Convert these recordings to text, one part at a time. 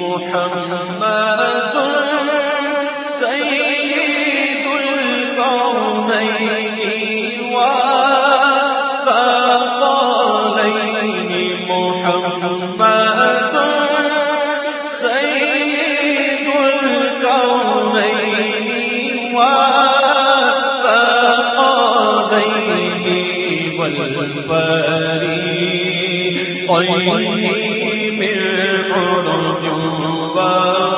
محمد والپری اور مل پر جنبا.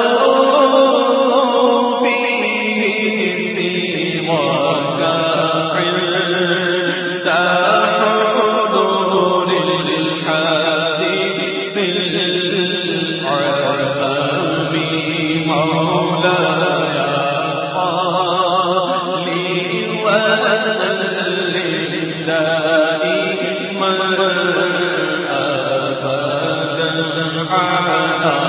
Thank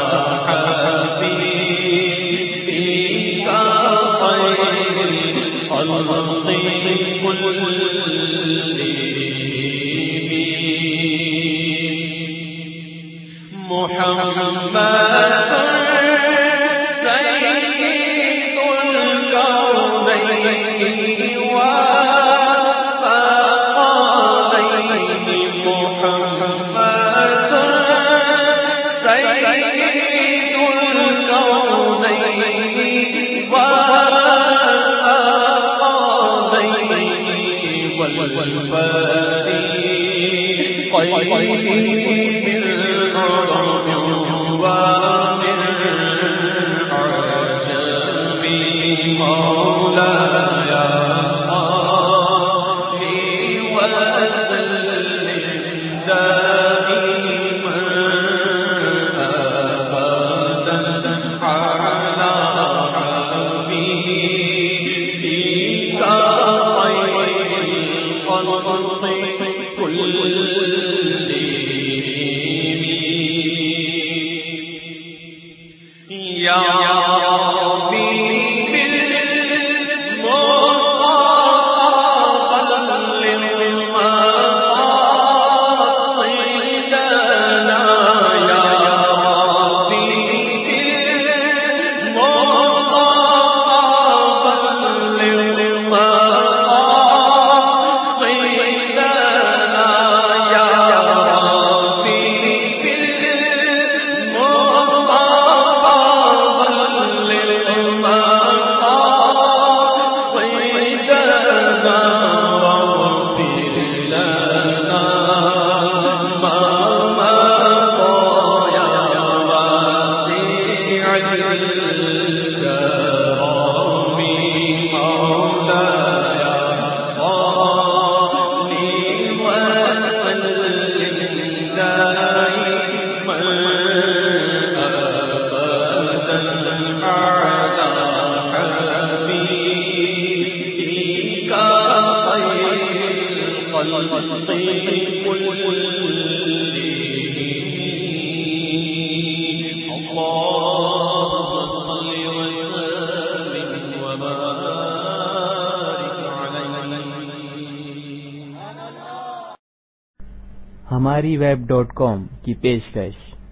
you. ماں یا ہماری ویب ڈاٹ کام کی پیشکش